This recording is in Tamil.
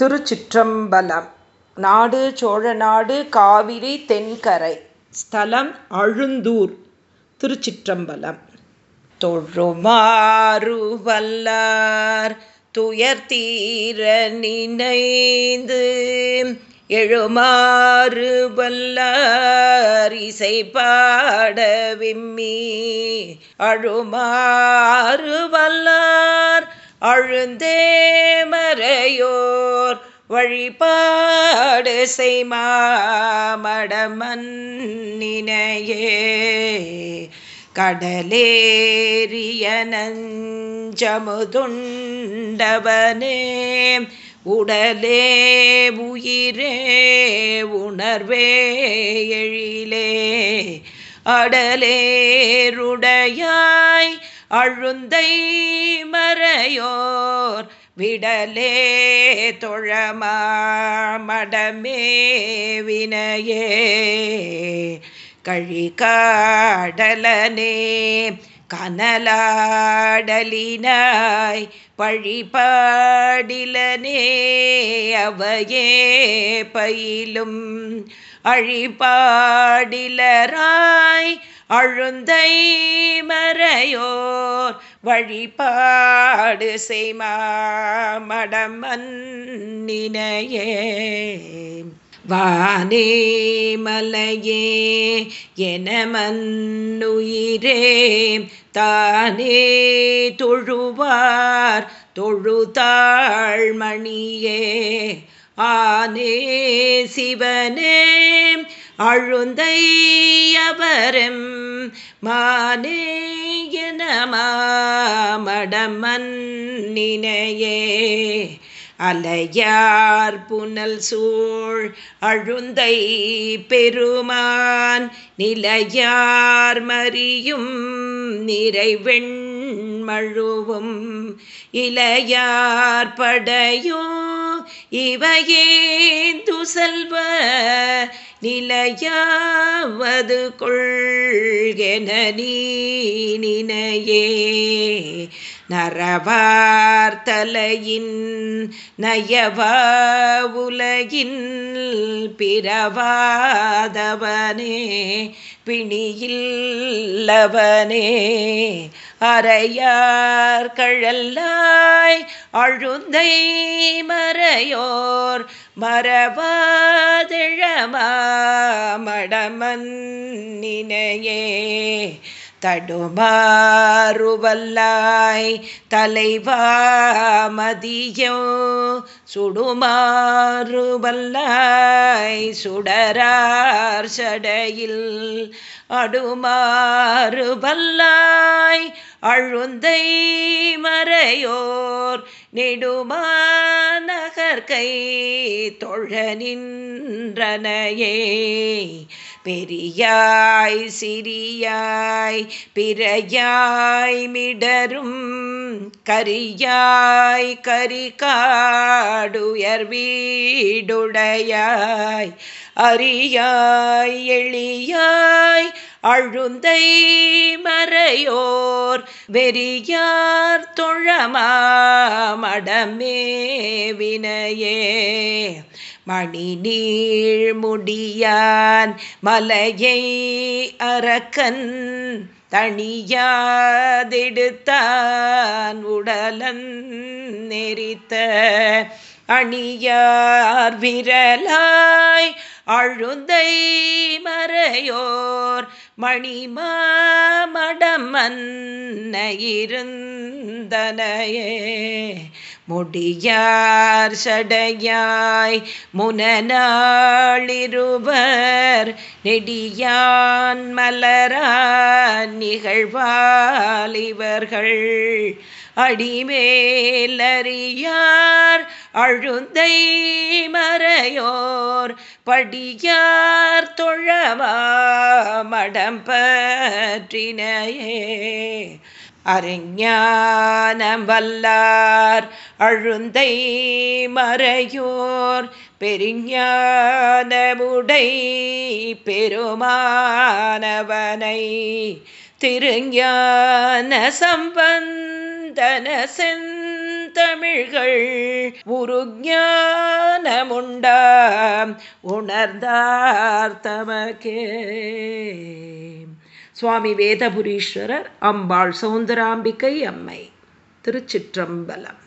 திருச்சிற்றம்பலம். நாடு சோழநாடு காவிரி தென்கரை. ஸ்தலம் அழுந்தூர் திருச்சிற்றம்பலம். தொழுமாறுவல்லார் துயர்த்தீர நினைந்து. எழுமாறு வல்லார் இசை பாட விம்மி. அழுமாறு வல்லார் அழுந்தே மறையோ. வழிபாடு செய்மாமடமன்னினையே கடலேரிய நஞ்சமுதுண்டவனே உடலே உயிரே உணர்வே எழிலே. அடலேருடையாய் அழுந்தை மறையோர் விடலே தொழமாமடமே வினையே. கழிகாடலனே கனலாடலினாய் பழிபாடிலனே அவையே பயிலும். அழிபாடிலராய் அழுந்தை மறையோர் வழிபாடு செய்மாமடம் வானே மலையே என மன்னுயிரே தானே தொழுவார் தொழுதாழ்மணியே. ஆனே சிவனே அழுந்தையவரம் மானே என மாமடமன் நினையே. அலையார் புனல் சூழ் அழுந்தை பெருமான் நிலையார் மறியும் நிறைவெண்மழுவும் இளையார் படையோ இவையேந்து செல்வ நிலையாவது கொள்கென நீ நினையே. நரவார்த்தலையின் நயவா உலகின் பிறவாதவனே பிணியில்லவனே அறையார் கழல்லாய் அழுந்தை மறையோர் மரவாதிழமா மடமன் நினையே. தடுமாறுவல்லாய் தலைவாமதியோ சுடுமாறுவல்லாய் சுடரார் சடையில். அடுமாறுவல்லாய் அழுந்தை மறையோர் நெடுமாநகர்கை தொழ நின்றனையே. பெரியாய் சிறியாய் பிறையாய் மிடரும் கரியாய் கரிகாடுயர் வீடுடையாய் அரியாய் எளியாய் அழுந்தை மறையோர் வெறியார் தொழமாமடமே வினையே. மணி நீழ்முடியான் மலையை அரக்கன் தனியாதெடுத்தான் உடலன் நெறித்த அணியார் விரலாய் அழுந்தை மறையோர் மணிமாமடம் இருந்தனையே. முடியார் சடையாய் முனநாளிருவர். நெடியான் மலரான் நிகழ்வாலிவர்கள் அடிமேலறியார். அழுந்தை மறையோர் படியார் தொழவா மடம் பற்றினையே. அறிஞானம் வல்லார் அழுந்தை மறையோர் பெருஞானமுடை பெருமானவனை திருஞான சம்பந்தன செந்தமிழ்கள் உருஞானமுண்டாம் உணர்ந்தார் தமக்கே. சுவாமி வேதபுரீஸ்வரர் அம்பாள் சௌந்தராம்பிகை அம்மை திருச்சிற்றம்பலம்.